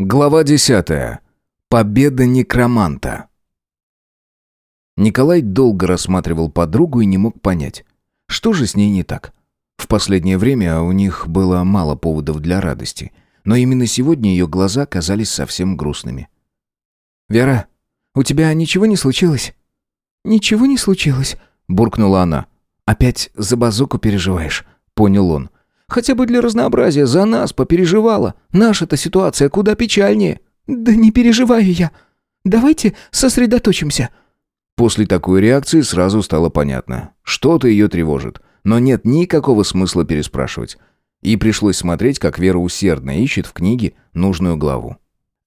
Глава десятая. Победа некроманта. Николай долго рассматривал подругу и не мог понять, что же с ней не так. В последнее время у них было мало поводов для радости, но именно сегодня ее глаза казались совсем грустными. «Вера, у тебя ничего не случилось?» «Ничего не случилось», — буркнула она. «Опять за базуку переживаешь», — понял он. Хотя бы для разнообразия за нас попереживала. Наша-то ситуация куда печальнее». «Да не переживаю я. Давайте сосредоточимся». После такой реакции сразу стало понятно. Что-то ее тревожит. Но нет никакого смысла переспрашивать. И пришлось смотреть, как Вера усердно ищет в книге нужную главу.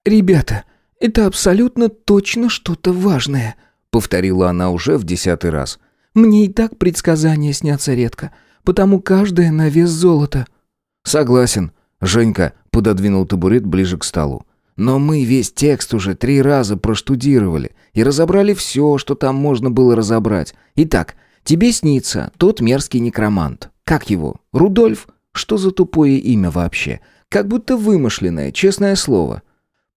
«Ребята, это абсолютно точно что-то важное», — повторила она уже в десятый раз. «Мне и так предсказания снятся редко потому каждая на вес золота». «Согласен», — Женька пододвинул табурет ближе к столу. «Но мы весь текст уже три раза проштудировали и разобрали все, что там можно было разобрать. Итак, тебе снится тот мерзкий некромант. Как его? Рудольф? Что за тупое имя вообще? Как будто вымышленное, честное слово».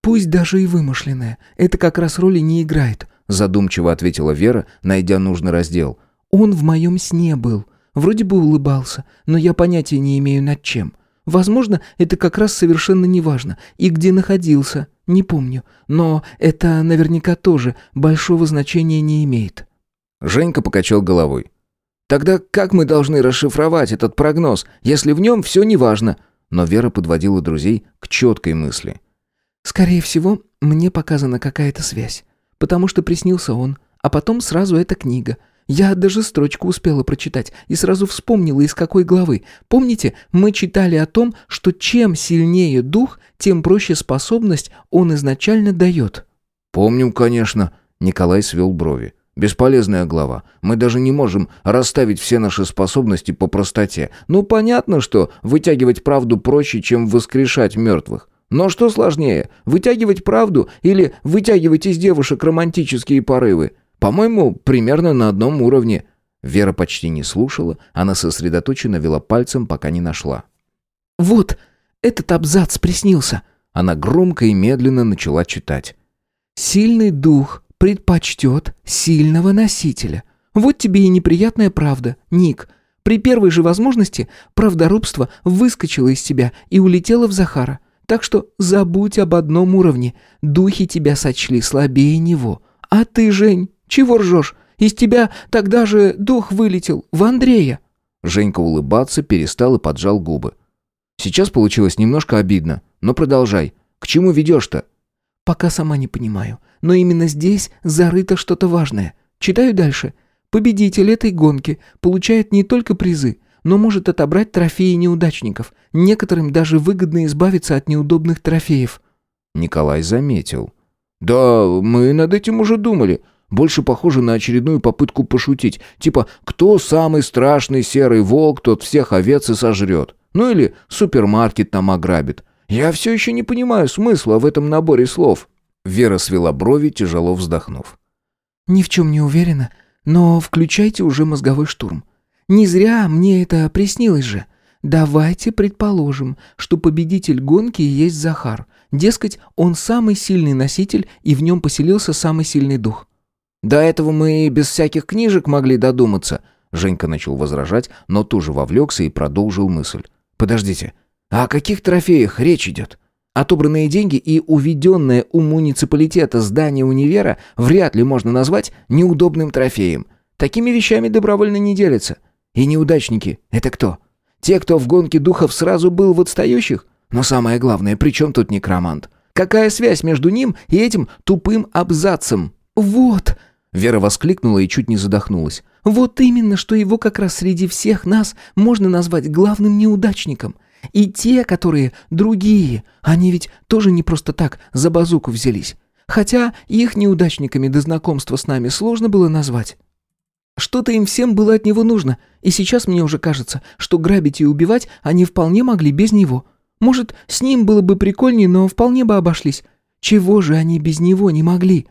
«Пусть даже и вымышленное. Это как раз роли не играет», задумчиво ответила Вера, найдя нужный раздел. «Он в моем сне был. Вроде бы улыбался, но я понятия не имею над чем. Возможно, это как раз совершенно неважно. И где находился, не помню. Но это наверняка тоже большого значения не имеет». Женька покачал головой. «Тогда как мы должны расшифровать этот прогноз, если в нем все неважно?» Но Вера подводила друзей к четкой мысли. «Скорее всего, мне показана какая-то связь. Потому что приснился он, а потом сразу эта книга. Я даже строчку успела прочитать и сразу вспомнила, из какой главы. Помните, мы читали о том, что чем сильнее дух, тем проще способность он изначально дает. «Помним, конечно», — Николай свел брови. «Бесполезная глава. Мы даже не можем расставить все наши способности по простоте. Ну, понятно, что вытягивать правду проще, чем воскрешать мертвых. Но что сложнее, вытягивать правду или вытягивать из девушек романтические порывы? По-моему, примерно на одном уровне. Вера почти не слушала, она сосредоточенно вела пальцем, пока не нашла. «Вот, этот абзац приснился!» Она громко и медленно начала читать. «Сильный дух предпочтет сильного носителя. Вот тебе и неприятная правда, Ник. При первой же возможности правдорубство выскочило из тебя и улетело в Захара. Так что забудь об одном уровне. Духи тебя сочли слабее него. А ты, Жень, чего ржешь? Из тебя тогда же дух вылетел, в Андрея». Женька улыбаться перестал и поджал губы. «Сейчас получилось немножко обидно, но продолжай. К чему ведешь-то?» «Пока сама не понимаю, но именно здесь зарыто что-то важное. Читаю дальше. Победитель этой гонки получает не только призы, но может отобрать трофеи неудачников. Некоторым даже выгодно избавиться от неудобных трофеев». Николай заметил. «Да, мы над этим уже думали. Больше похоже на очередную попытку пошутить. Типа, кто самый страшный серый волк, тот всех овец и сожрет. Ну или супермаркет там ограбит. Я все еще не понимаю смысла в этом наборе слов». Вера свела брови, тяжело вздохнув. «Ни в чем не уверена, но включайте уже мозговой штурм. Не зря мне это приснилось же. Давайте предположим, что победитель гонки есть Захар. Дескать, он самый сильный носитель, и в нем поселился самый сильный дух. До этого мы без всяких книжек могли додуматься. Женька начал возражать, но тоже вовлекся и продолжил мысль. Подождите, а о каких трофеях речь идет? Отобранные деньги и уведенное у муниципалитета здание универа вряд ли можно назвать неудобным трофеем. Такими вещами добровольно не делятся. И неудачники — это кто? Те, кто в гонке духов сразу был в отстающих? Но самое главное, при чем тут некромант? Какая связь между ним и этим тупым абзацем? «Вот!» Вера воскликнула и чуть не задохнулась. «Вот именно, что его как раз среди всех нас можно назвать главным неудачником. И те, которые другие, они ведь тоже не просто так за базуку взялись. Хотя их неудачниками до знакомства с нами сложно было назвать. Что-то им всем было от него нужно, и сейчас мне уже кажется, что грабить и убивать они вполне могли без него. Может, с ним было бы прикольнее, но вполне бы обошлись. Чего же они без него не могли?»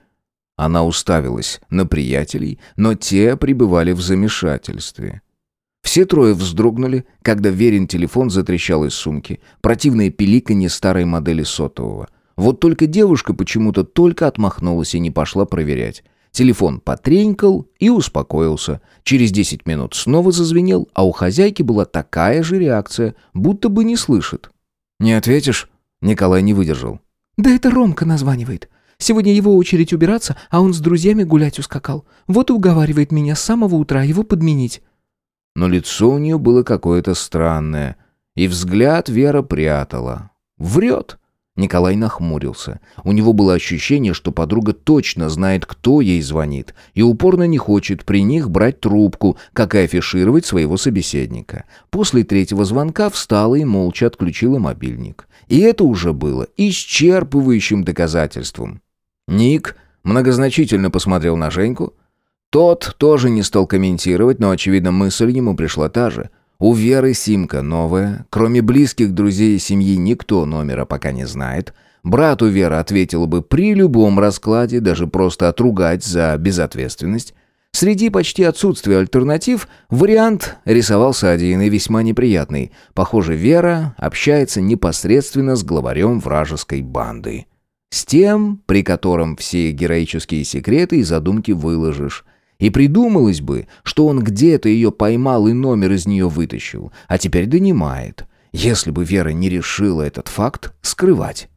Она уставилась на приятелей, но те пребывали в замешательстве. Все трое вздрогнули, когда Верин телефон затрещал из сумки. Противное пиликанье старой модели сотового. Вот только девушка почему-то только отмахнулась и не пошла проверять. Телефон потренькал и успокоился. Через 10 минут снова зазвенел, а у хозяйки была такая же реакция, будто бы не слышит. «Не ответишь?» Николай не выдержал. «Да это Ромка названивает. Сегодня его очередь убираться, а он с друзьями гулять ускакал. Вот и уговаривает меня с самого утра его подменить». Но лицо у нее было какое-то странное, и взгляд Вера прятала. «Врет!» Николай нахмурился. У него было ощущение, что подруга точно знает, кто ей звонит, и упорно не хочет при них брать трубку, как и афишировать своего собеседника. После третьего звонка встала и молча отключила мобильник. И это уже было исчерпывающим доказательством. Ник многозначительно посмотрел на Женьку. Тот тоже не стал комментировать, но, очевидно, мысль ему пришла та же. У Веры симка новая. Кроме близких друзей и семьи никто номера пока не знает. Брату Вера ответила бы при любом раскладе, даже просто отругать за безответственность. Среди почти отсутствия альтернатив вариант рисовался один и весьма неприятный. Похоже, Вера общается непосредственно с главарем вражеской банды. С тем, при котором все героические секреты и задумки выложишь. И придумалось бы, что он где-то ее поймал и номер из нее вытащил, а теперь донимает, если бы Вера не решила этот факт скрывать.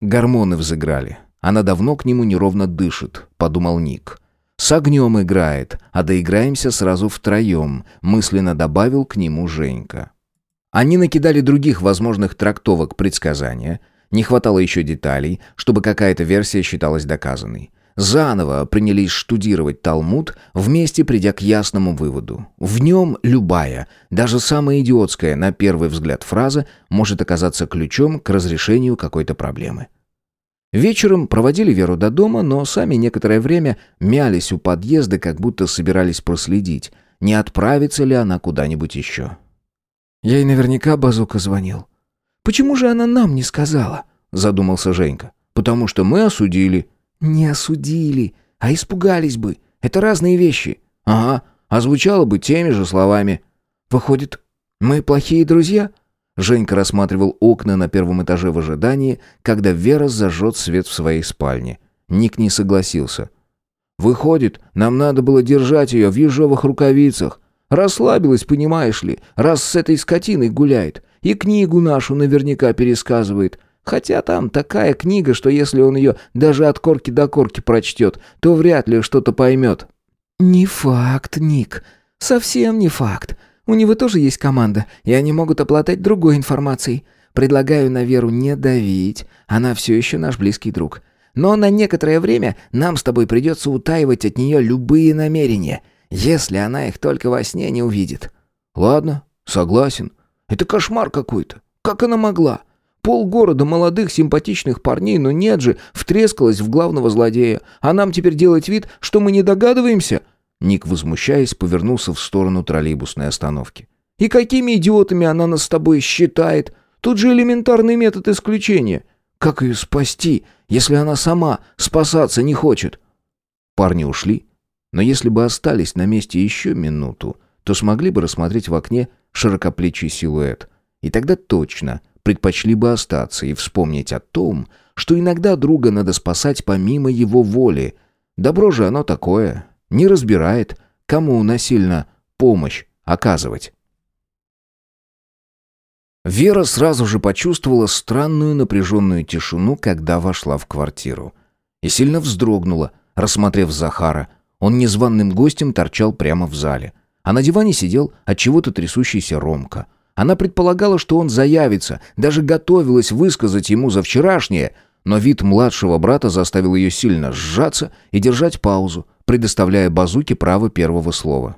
Гормоны взыграли. Она давно к нему неровно дышит, подумал Ник. С огнем играет, а доиграемся сразу втроем, мысленно добавил к нему Женька. Они накидали других возможных трактовок предсказания – не хватало еще деталей, чтобы какая-то версия считалась доказанной. Заново принялись штудировать Талмуд, вместе придя к ясному выводу. В нем любая, даже самая идиотская на первый взгляд фраза может оказаться ключом к разрешению какой-то проблемы. Вечером проводили Веру до дома, но сами некоторое время мялись у подъезда, как будто собирались проследить, не отправится ли она куда-нибудь еще. Ей наверняка Базука звонил. Почему же она нам не сказала?» — задумался Женька. «Потому что мы осудили». «Не осудили, а испугались бы. Это разные вещи». «Ага, а звучало бы теми же словами». «Выходит, мы плохие друзья?» Женька рассматривал окна на первом этаже в ожидании, когда Вера зажжет свет в своей спальне. Ник не согласился. «Выходит, нам надо было держать ее в ежовых рукавицах. Расслабилась, понимаешь ли, раз с этой скотиной гуляет. И книгу нашу наверняка пересказывает. Хотя там такая книга, что если он ее даже от корки до корки прочтет, то вряд ли что-то поймет». «Не факт, Ник. Совсем не факт. У него тоже есть команда, и они могут оплатать другой информацией. Предлагаю на Веру не давить. Она все еще наш близкий друг. Но на некоторое время нам с тобой придется утаивать от нее любые намерения, если она их только во сне не увидит». «Ладно, согласен. Это кошмар какой-то. Как она могла? Полгорода молодых симпатичных парней, но нет же, втрескалась в главного злодея. А нам теперь делать вид, что мы не догадываемся?» Ник, возмущаясь, повернулся в сторону троллейбусной остановки. «И какими идиотами она нас с тобой считает? Тут же элементарный метод исключения. Как ее спасти, если она сама спасаться не хочет?» Парни ушли, но если бы остались на месте еще минуту, то смогли бы рассмотреть в окне широкоплечий силуэт. И тогда точно предпочли бы остаться и вспомнить о том, что иногда друга надо спасать помимо его воли. Добро же оно такое, не разбирает, кому насильно помощь оказывать. Вера сразу же почувствовала странную напряженную тишину, когда вошла в квартиру. И сильно вздрогнула, рассмотрев Захара. Он незваным гостем торчал прямо в зале. А на диване сидел от чего-то трясущийся Ромка. Она предполагала, что он заявится, даже готовилась высказать ему за вчерашнее, но вид младшего брата заставил ее сильно сжаться и держать паузу, предоставляя базуке право первого слова.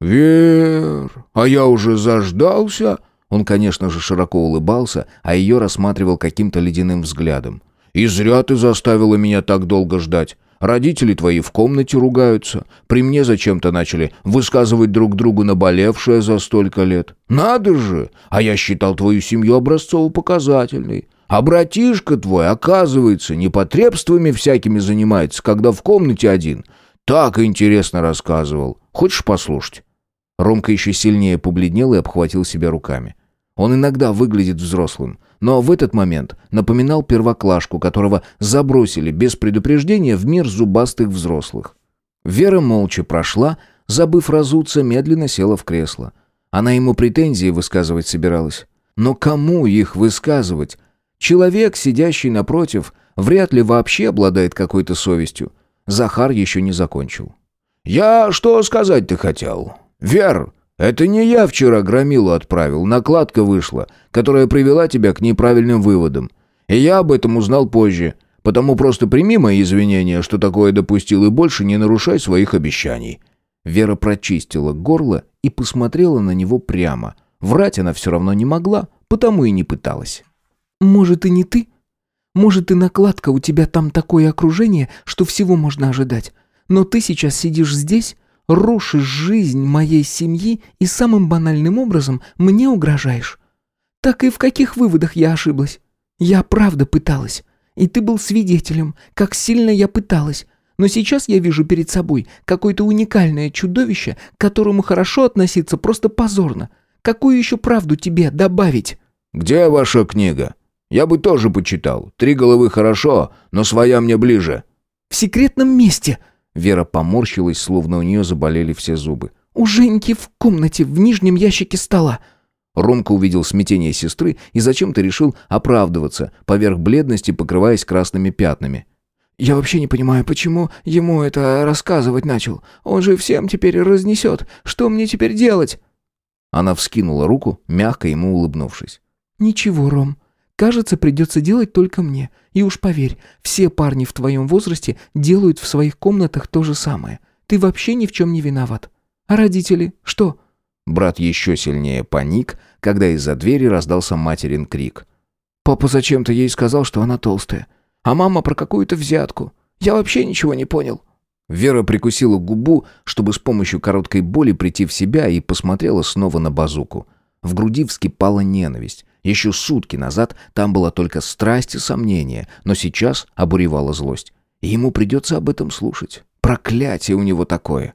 «Вер, а я уже заждался?» Он, конечно же, широко улыбался, а ее рассматривал каким-то ледяным взглядом. «И зря ты заставила меня так долго ждать. Родители твои в комнате ругаются. При мне зачем-то начали высказывать друг другу наболевшее за столько лет. Надо же! А я считал твою семью образцово-показательной. А братишка твой, оказывается, непотребствами всякими занимается, когда в комнате один. Так интересно рассказывал. Хочешь послушать?» Ромка еще сильнее побледнел и обхватил себя руками. Он иногда выглядит взрослым, но в этот момент напоминал первоклашку, которого забросили без предупреждения в мир зубастых взрослых. Вера молча прошла, забыв разуться, медленно села в кресло. Она ему претензии высказывать собиралась. Но кому их высказывать? Человек, сидящий напротив, вряд ли вообще обладает какой-то совестью. Захар еще не закончил. «Я что сказать-то хотел? Вер, это не я вчера громилу отправил, накладка вышла, которая привела тебя к неправильным выводам. И я об этом узнал позже, потому просто прими мои извинения, что такое допустил, и больше не нарушай своих обещаний». Вера прочистила горло и посмотрела на него прямо. Врать она все равно не могла, потому и не пыталась. «Может, и не ты? Может, и накладка у тебя там такое окружение, что всего можно ожидать. Но ты сейчас сидишь здесь, рушишь жизнь моей семьи и самым банальным образом мне угрожаешь. Так и в каких выводах я ошиблась? Я правда пыталась. И ты был свидетелем, как сильно я пыталась. Но сейчас я вижу перед собой какое-то уникальное чудовище, к которому хорошо относиться просто позорно. Какую еще правду тебе добавить?» «Где ваша книга? Я бы тоже почитал. Три головы хорошо, но своя мне ближе». «В секретном месте!» Вера поморщилась, словно у нее заболели все зубы. «У Женьки в комнате, в нижнем ящике стола». Ромка увидел смятение сестры и зачем-то решил оправдываться, поверх бледности покрываясь красными пятнами. «Я вообще не понимаю, почему ему это рассказывать начал. Он же всем теперь разнесет. Что мне теперь делать?» Она вскинула руку, мягко ему улыбнувшись. «Ничего, Ром. Кажется, придется делать только мне. И уж поверь, все парни в твоем возрасте делают в своих комнатах то же самое. Ты вообще ни в чем не виноват. А родители что?» Брат еще сильнее паник, когда из-за двери раздался материн крик. «Папа зачем-то ей сказал, что она толстая. А мама про какую-то взятку. Я вообще ничего не понял». Вера прикусила губу, чтобы с помощью короткой боли прийти в себя и посмотрела снова на базуку. В груди вскипала ненависть. Еще сутки назад там была только страсть и сомнение, но сейчас обуревала злость. И ему придется об этом слушать. Проклятие у него такое.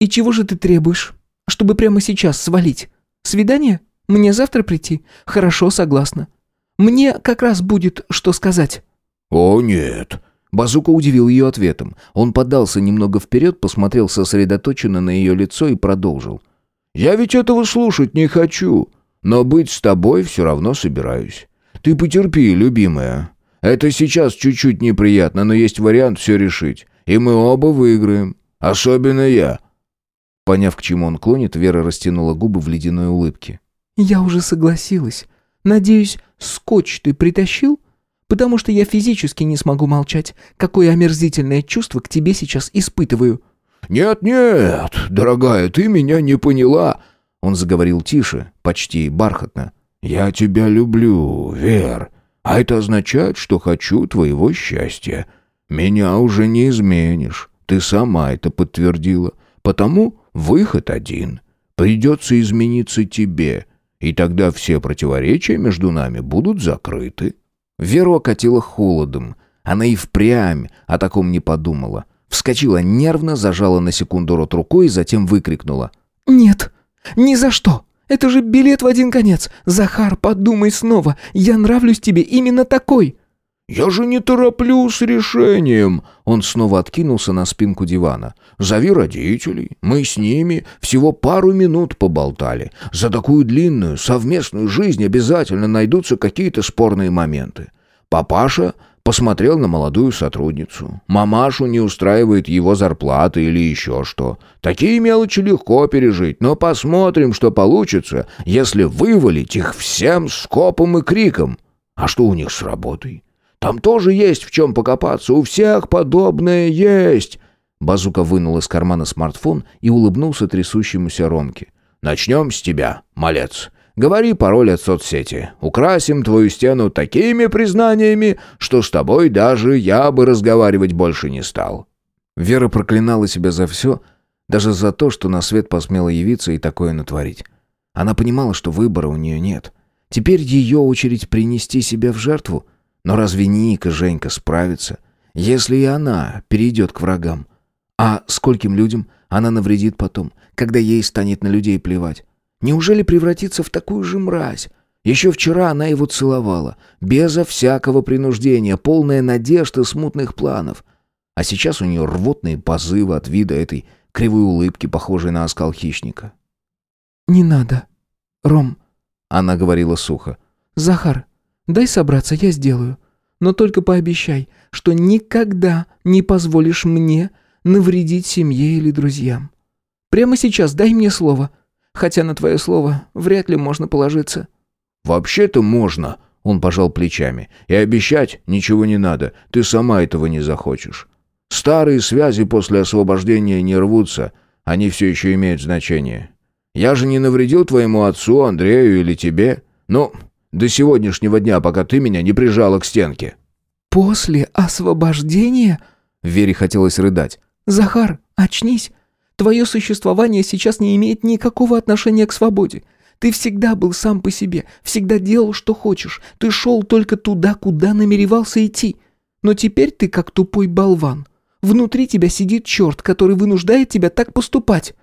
«И чего же ты требуешь? Чтобы прямо сейчас свалить? Свидание? Мне завтра прийти? Хорошо, согласна. Мне как раз будет что сказать». «О, нет». Базука удивил ее ответом. Он подался немного вперед, посмотрел сосредоточенно на ее лицо и продолжил. «Я ведь этого слушать не хочу. Но быть с тобой все равно собираюсь. Ты потерпи, любимая. Это сейчас чуть-чуть неприятно, но есть вариант все решить. И мы оба выиграем. Особенно я». Поняв, к чему он клонит, Вера растянула губы в ледяной улыбке. «Я уже согласилась. Надеюсь, скотч ты притащил? Потому что я физически не смогу молчать. Какое омерзительное чувство к тебе сейчас испытываю». «Нет-нет, дорогая, ты меня не поняла. Он заговорил тише, почти бархатно. «Я тебя люблю, Вер, а это означает, что хочу твоего счастья. Меня уже не изменишь, ты сама это подтвердила. Потому выход один. Придется измениться тебе, и тогда все противоречия между нами будут закрыты». Веру окатила холодом. Она и впрямь о таком не подумала. Вскочила нервно, зажала на секунду рот рукой и затем выкрикнула. «Нет!» «Ни за что! Это же билет в один конец! Захар, подумай снова! Я нравлюсь тебе именно такой!» «Я же не тороплю с решением!» Он снова откинулся на спинку дивана. «Зови родителей. Мы с ними всего пару минут поболтали. За такую длинную совместную жизнь обязательно найдутся какие-то спорные моменты. Папаша Посмотрел на молодую сотрудницу. Мамашу не устраивает его зарплата или еще что. Такие мелочи легко пережить, но посмотрим, что получится, если вывалить их всем скопом и криком. А что у них с работой? Там тоже есть в чем покопаться, у всех подобное есть. Базука вынул из кармана смартфон и улыбнулся трясущемуся Ромке. «Начнем с тебя, малец. Говори пароль от соцсети. Украсим твою стену такими признаниями, что с тобой даже я бы разговаривать больше не стал». Вера проклинала себя за все, даже за то, что на свет посмела явиться и такое натворить. Она понимала, что выбора у нее нет. Теперь ее очередь принести себя в жертву. Но разве Ника, Женька справится, если и она перейдет к врагам? А скольким людям она навредит потом, когда ей станет на людей плевать? Неужели превратиться в такую же мразь? Еще вчера она его целовала, безо всякого принуждения, полная надежд смутных планов. А сейчас у нее рвотные позывы от вида этой кривой улыбки, похожей на оскал хищника. «Не надо, Ром», — она говорила сухо. «Захар, дай собраться, я сделаю. Но только пообещай, что никогда не позволишь мне навредить семье или друзьям. Прямо сейчас дай мне слово, хотя на твое слово вряд ли можно положиться». «Вообще-то можно», — он пожал плечами. «И обещать ничего не надо, ты сама этого не захочешь. Старые связи после освобождения не рвутся, они все еще имеют значение. Я же не навредил твоему отцу, Андрею или тебе. Ну, до сегодняшнего дня, пока ты меня не прижала к стенке». «После освобождения?» Вере хотелось рыдать. «Захар, очнись. Твое существование сейчас не имеет никакого отношения к свободе. Ты всегда был сам по себе, всегда делал, что хочешь. Ты шел только туда, куда намеревался идти. Но теперь ты как тупой болван. Внутри тебя сидит черт, который вынуждает тебя так поступать».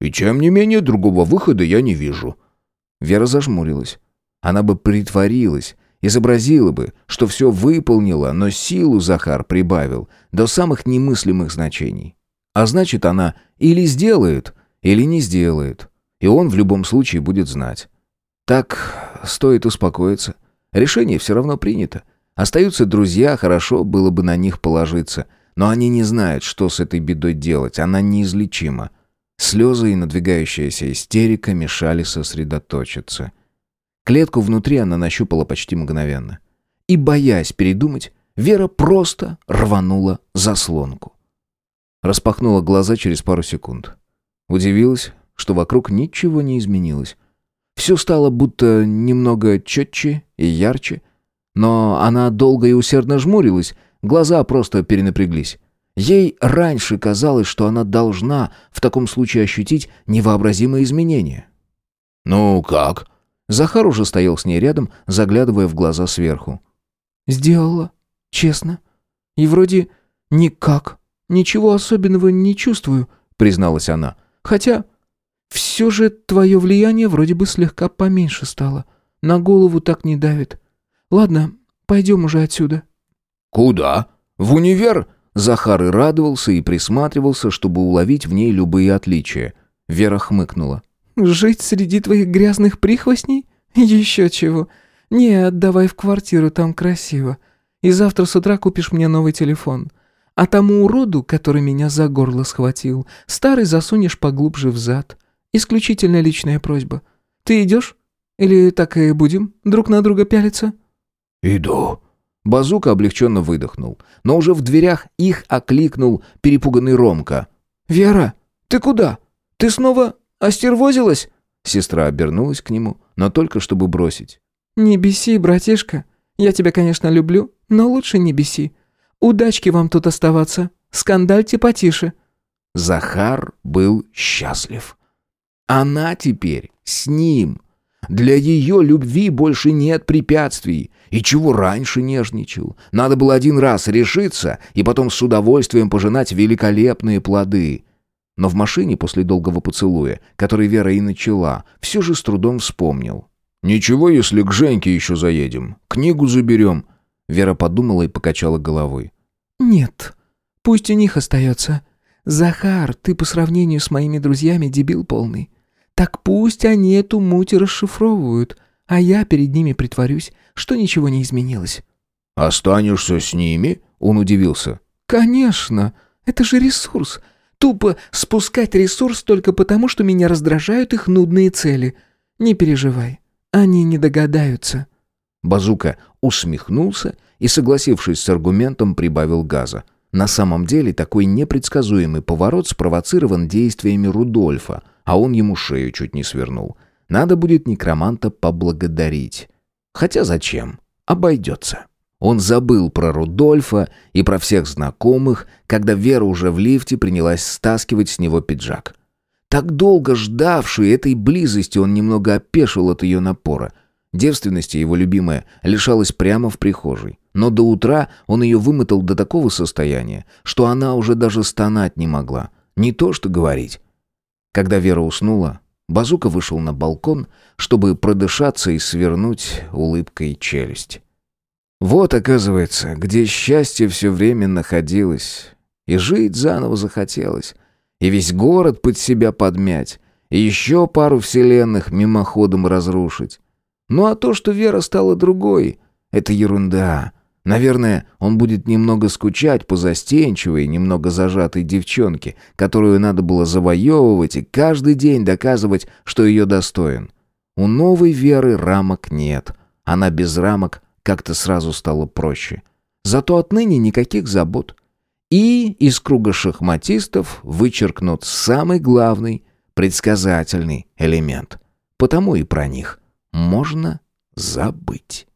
«И тем не менее другого выхода я не вижу». Вера зажмурилась. Она бы притворилась, изобразила бы, что все выполнила, но силу Захар прибавил до самых немыслимых значений. А значит, она или сделает, или не сделает. И он в любом случае будет знать. Так стоит успокоиться. Решение все равно принято. Остаются друзья, хорошо было бы на них положиться. Но они не знают, что с этой бедой делать. Она неизлечима. Слезы и надвигающаяся истерика мешали сосредоточиться. Клетку внутри она нащупала почти мгновенно. И, боясь передумать, Вера просто рванула заслонку. Распахнула глаза через пару секунд. Удивилась, что вокруг ничего не изменилось. Все стало будто немного четче и ярче. Но она долго и усердно жмурилась, глаза просто перенапряглись. Ей раньше казалось, что она должна в таком случае ощутить невообразимые изменения. «Ну как?» Захар уже стоял с ней рядом, заглядывая в глаза сверху. «Сделала, честно. И вроде никак, ничего особенного не чувствую», призналась она. «Хотя все же твое влияние вроде бы слегка поменьше стало. На голову так не давит. Ладно, пойдем уже отсюда». «Куда? В универ?» Захар и радовался, и присматривался, чтобы уловить в ней любые отличия. Вера хмыкнула. «Жить среди твоих грязных прихвостней? Еще чего. Нет, давай в квартиру, там красиво. И завтра с утра купишь мне новый телефон. А тому уроду, который меня за горло схватил, старый засунешь поглубже в зад. Исключительно личная просьба. Ты идешь? Или так и будем друг на друга пялиться?» «Иду». Базука облегченно выдохнул, но уже в дверях их окликнул перепуганный Ромка. «Вера, ты куда? Ты снова остервозилась?» Сестра обернулась к нему, но только чтобы бросить. «Не беси, братишка. Я тебя, конечно, люблю, но лучше не беси. Удачки вам тут оставаться. Скандальте потише». Захар был счастлив. Она теперь с ним. Для ее любви больше нет препятствий. И чего раньше нежничал? Надо было один раз решиться и потом с удовольствием пожинать великолепные плоды. Но в машине после долгого поцелуя, который Вера и начала, все же с трудом вспомнил. «Ничего, если к Женьке еще заедем. Книгу заберем». Вера подумала и покачала головой. «Нет, пусть у них остается. Захар, ты по сравнению с моими друзьями дебил полный. Так пусть они эту муть расшифровывают, а я перед ними притворюсь, что ничего не изменилось». «Останешься с ними?» — он удивился. «Конечно, это же ресурс. Тупо спускать ресурс только потому, что меня раздражают их нудные цели. Не переживай, они не догадаются». Базука усмехнулся и, согласившись с аргументом, прибавил газа. На самом деле такой непредсказуемый поворот спровоцирован действиями Рудольфа — а он ему шею чуть не свернул. Надо будет некроманта поблагодарить. Хотя зачем? Обойдется. Он забыл про Рудольфа и про всех знакомых, когда Вера уже в лифте принялась стаскивать с него пиджак. Так долго ждавший этой близости, он немного опешил от ее напора. Девственности его любимая лишалась прямо в прихожей. Но до утра он ее вымотал до такого состояния, что она уже даже стонать не могла. Не то что говорить. Когда Вера уснула, Базука вышел на балкон, чтобы продышаться и свернуть улыбкой челюсть. Вот, оказывается, где счастье все время находилось. И жить заново захотелось. И весь город под себя подмять. И еще пару вселенных мимоходом разрушить. Ну а то, что Вера стала другой, это ерунда. Наверное, он будет немного скучать по застенчивой, немного зажатой девчонке, которую надо было завоевывать и каждый день доказывать, что ее достоин. У новой Веры рамок нет. Она без рамок как-то сразу стало проще. Зато отныне никаких забот. И из круга шахматистов вычеркнут самый главный, предсказательный элемент. Потому и про них можно забыть.